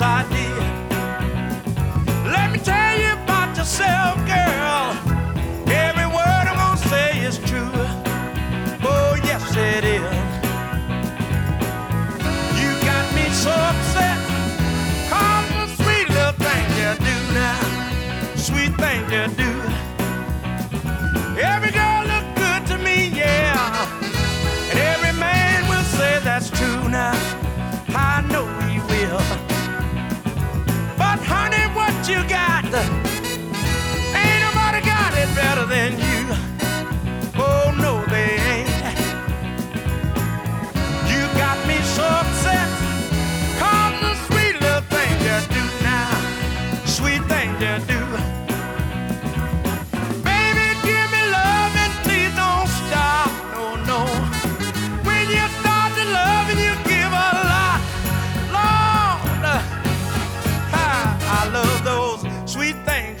yes I. Let me tell you about yourself, girl. Every word I'm gonna say is true. Oh, yes it is. You got me so upset. Cause the sweet little thing you do now, sweet thing you do. You got? Ain't nobody got it better than you. Oh no, they ain't. You got me so upset. Cause the sweet little things you do now. Sweet things you do.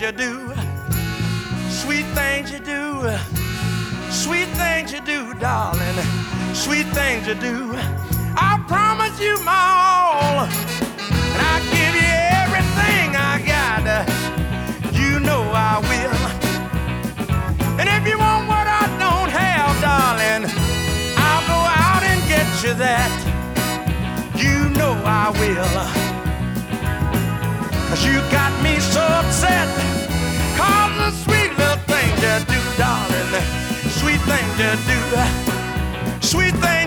You do. Sweet things you do. Sweet things you do, darling. Sweet things you do. I promise you my all. And I give you everything I got. You know I will. And if you want what I don't have, darling, I'll go out and get you that. You know I will. Cause you got me to do sweet thing.